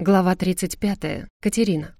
Глава 35. Катерина.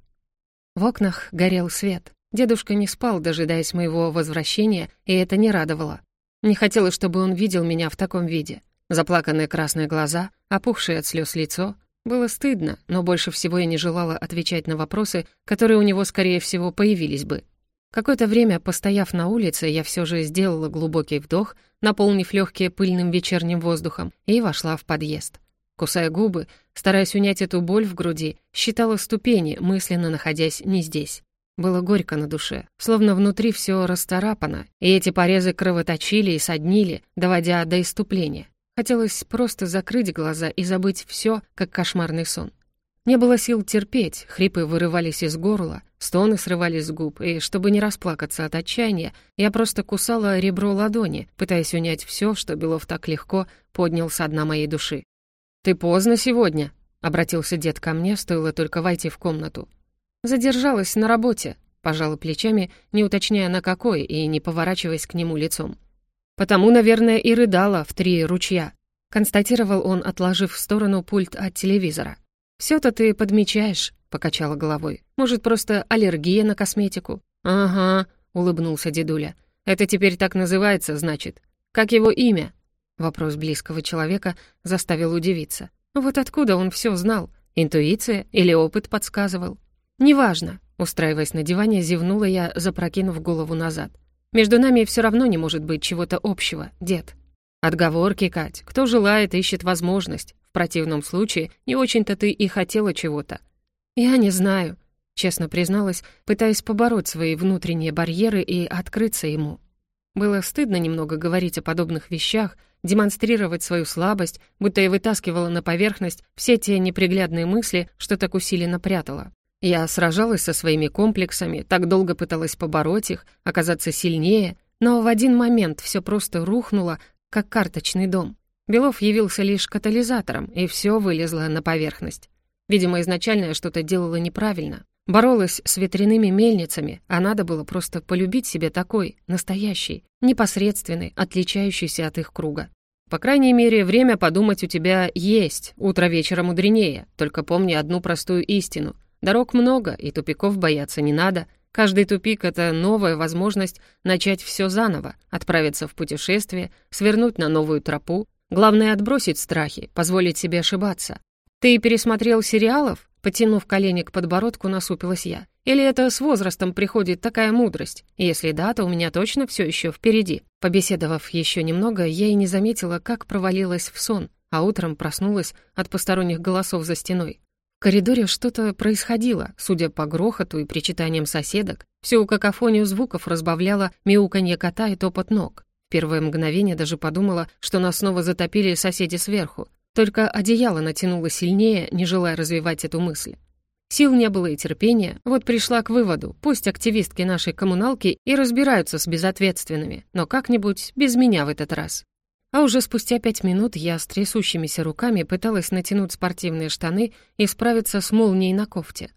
В окнах горел свет. Дедушка не спал, дожидаясь моего возвращения, и это не радовало. Не хотелось, чтобы он видел меня в таком виде. Заплаканные красные глаза, опухшее от слез лицо. Было стыдно, но больше всего я не желала отвечать на вопросы, которые у него, скорее всего, появились бы. Какое-то время, постояв на улице, я все же сделала глубокий вдох, наполнив легкие пыльным вечерним воздухом, и вошла в подъезд. Кусая губы, стараясь унять эту боль в груди, считала ступени, мысленно находясь не здесь. Было горько на душе, словно внутри все расцарапано, и эти порезы кровоточили и соднили, доводя до иступления. Хотелось просто закрыть глаза и забыть все, как кошмарный сон. Не было сил терпеть, хрипы вырывались из горла, стоны срывались с губ, и, чтобы не расплакаться от отчаяния, я просто кусала ребро ладони, пытаясь унять все, что Белов так легко поднял со дна моей души. «Ты поздно сегодня», — обратился дед ко мне, стоило только войти в комнату. «Задержалась на работе», — пожала плечами, не уточняя на какой и не поворачиваясь к нему лицом. «Потому, наверное, и рыдала в три ручья», — констатировал он, отложив в сторону пульт от телевизора. «Всё-то ты подмечаешь», — покачала головой. «Может, просто аллергия на косметику?» «Ага», — улыбнулся дедуля. «Это теперь так называется, значит. Как его имя?» Вопрос близкого человека заставил удивиться. Вот откуда он все знал? Интуиция или опыт подсказывал? «Неважно», — устраиваясь на диване, зевнула я, запрокинув голову назад. «Между нами все равно не может быть чего-то общего, дед». «Отговорки, Кать. Кто желает, ищет возможность. В противном случае не очень-то ты и хотела чего-то». «Я не знаю», — честно призналась, пытаясь побороть свои внутренние барьеры и открыться ему. Было стыдно немного говорить о подобных вещах, демонстрировать свою слабость, будто я вытаскивала на поверхность все те неприглядные мысли, что так усиленно прятала. Я сражалась со своими комплексами, так долго пыталась побороть их, оказаться сильнее, но в один момент все просто рухнуло, как карточный дом. Белов явился лишь катализатором, и все вылезло на поверхность. Видимо, изначально я что-то делала неправильно. Боролась с ветряными мельницами, а надо было просто полюбить себе такой, настоящий, непосредственный, отличающийся от их круга. По крайней мере, время подумать у тебя есть, утро вечера мудренее, только помни одну простую истину. Дорог много, и тупиков бояться не надо. Каждый тупик — это новая возможность начать все заново, отправиться в путешествие, свернуть на новую тропу. Главное — отбросить страхи, позволить себе ошибаться. Ты пересмотрел сериалов? Потянув колени к подбородку, насупилась я. Или это с возрастом приходит такая мудрость? Если да, то у меня точно все еще впереди. Побеседовав еще немного, я и не заметила, как провалилась в сон, а утром проснулась от посторонних голосов за стеной. В коридоре что-то происходило, судя по грохоту и причитаниям соседок. Всю какофонию звуков разбавляло мяуканье кота и топот ног. В первое мгновение даже подумала, что нас снова затопили соседи сверху, только одеяло натянуло сильнее, не желая развивать эту мысль. Сил не было и терпения, вот пришла к выводу, пусть активистки нашей коммуналки и разбираются с безответственными, но как-нибудь без меня в этот раз. А уже спустя пять минут я с трясущимися руками пыталась натянуть спортивные штаны и справиться с молнией на кофте.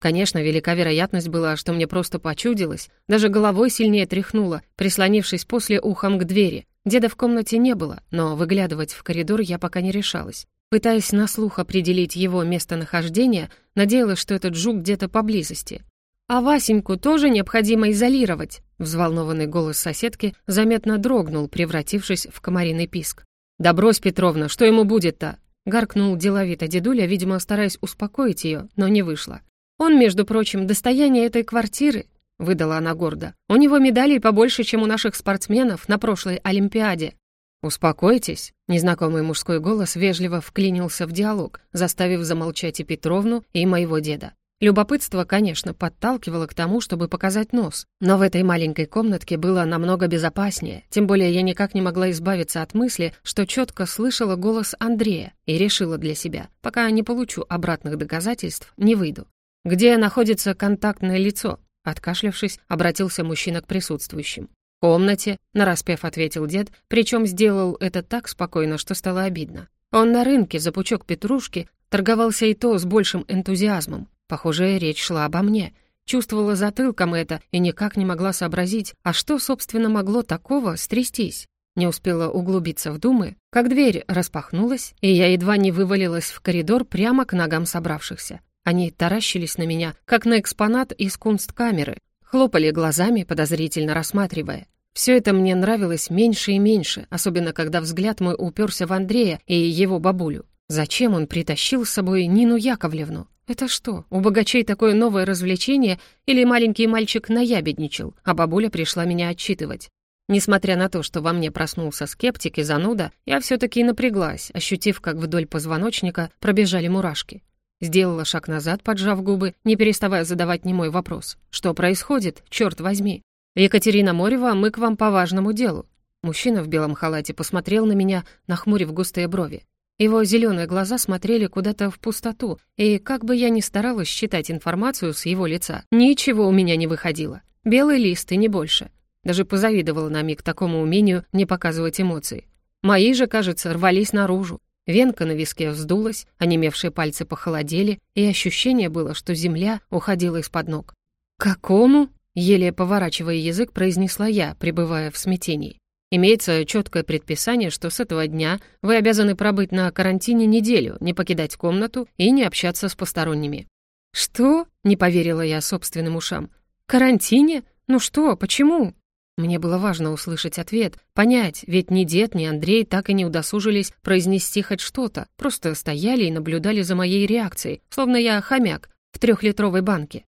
Конечно, велика вероятность была, что мне просто почудилось, даже головой сильнее тряхнула, прислонившись после ухом к двери, Деда в комнате не было, но выглядывать в коридор я пока не решалась. Пытаясь на слух определить его местонахождение, надеялась, что этот жук где-то поблизости. «А Васеньку тоже необходимо изолировать!» Взволнованный голос соседки заметно дрогнул, превратившись в комариный писк. «Да брось, Петровна, что ему будет-то?» Гаркнул деловито дедуля, видимо, стараясь успокоить ее, но не вышло. «Он, между прочим, достояние этой квартиры выдала она гордо. «У него медалей побольше, чем у наших спортсменов на прошлой Олимпиаде». «Успокойтесь», — незнакомый мужской голос вежливо вклинился в диалог, заставив замолчать и Петровну, и моего деда. Любопытство, конечно, подталкивало к тому, чтобы показать нос, но в этой маленькой комнатке было намного безопаснее, тем более я никак не могла избавиться от мысли, что четко слышала голос Андрея и решила для себя, пока не получу обратных доказательств, не выйду. «Где находится контактное лицо?» Откашлявшись, обратился мужчина к присутствующим. «В комнате», — нараспев ответил дед, причем сделал это так спокойно, что стало обидно. Он на рынке за пучок петрушки торговался и то с большим энтузиазмом. Похоже, речь шла обо мне. Чувствовала затылком это и никак не могла сообразить, а что, собственно, могло такого стрястись. Не успела углубиться в думы, как дверь распахнулась, и я едва не вывалилась в коридор прямо к ногам собравшихся. Они таращились на меня, как на экспонат из кунсткамеры, хлопали глазами, подозрительно рассматривая. Все это мне нравилось меньше и меньше, особенно когда взгляд мой уперся в Андрея и его бабулю. Зачем он притащил с собой Нину Яковлевну? Это что, у богачей такое новое развлечение или маленький мальчик наябедничал, а бабуля пришла меня отчитывать? Несмотря на то, что во мне проснулся скептик и зануда, я все таки напряглась, ощутив, как вдоль позвоночника пробежали мурашки. Сделала шаг назад, поджав губы, не переставая задавать немой вопрос. «Что происходит? Черт возьми!» «Екатерина Морева, мы к вам по важному делу». Мужчина в белом халате посмотрел на меня, нахмурив густые брови. Его зеленые глаза смотрели куда-то в пустоту, и как бы я ни старалась считать информацию с его лица, ничего у меня не выходило. Белый лист и не больше. Даже позавидовала на миг такому умению не показывать эмоции. Мои же, кажется, рвались наружу. Венка на виске вздулась, онемевшие пальцы похолодели, и ощущение было, что земля уходила из-под ног. «Какому?» — еле поворачивая язык, произнесла я, пребывая в смятении. «Имеется четкое предписание, что с этого дня вы обязаны пробыть на карантине неделю, не покидать комнату и не общаться с посторонними». «Что?» — не поверила я собственным ушам. «Карантине? Ну что, почему?» Мне было важно услышать ответ, понять, ведь ни дед, ни Андрей так и не удосужились произнести хоть что-то, просто стояли и наблюдали за моей реакцией, словно я хомяк в трехлитровой банке.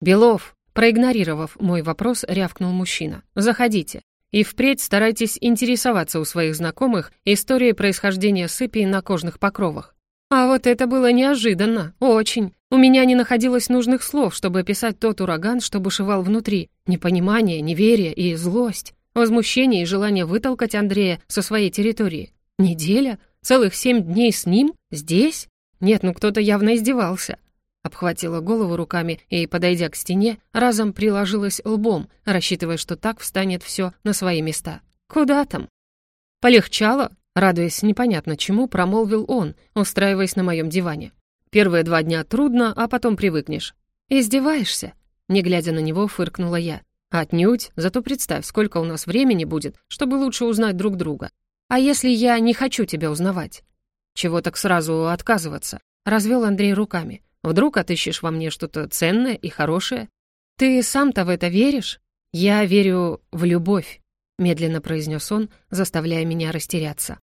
«Белов!» Проигнорировав мой вопрос, рявкнул мужчина. «Заходите. И впредь старайтесь интересоваться у своих знакомых историей происхождения сыпи на кожных покровах. А вот это было неожиданно, очень. У меня не находилось нужных слов, чтобы описать тот ураган, что бушевал внутри. Непонимание, неверие и злость. Возмущение и желание вытолкать Андрея со своей территории. Неделя? Целых семь дней с ним? Здесь? Нет, ну кто-то явно издевался. Обхватила голову руками и, подойдя к стене, разом приложилась лбом, рассчитывая, что так встанет все на свои места. Куда там? Полегчало? Радуясь непонятно чему, промолвил он, устраиваясь на моем диване. Первые два дня трудно, а потом привыкнешь. Издеваешься? Не глядя на него, фыркнула я. Отнюдь, зато представь, сколько у нас времени будет, чтобы лучше узнать друг друга. А если я не хочу тебя узнавать? Чего так сразу отказываться? Развел Андрей руками. Вдруг отыщешь во мне что-то ценное и хорошее? Ты сам-то в это веришь? Я верю в любовь, медленно произнес он, заставляя меня растеряться.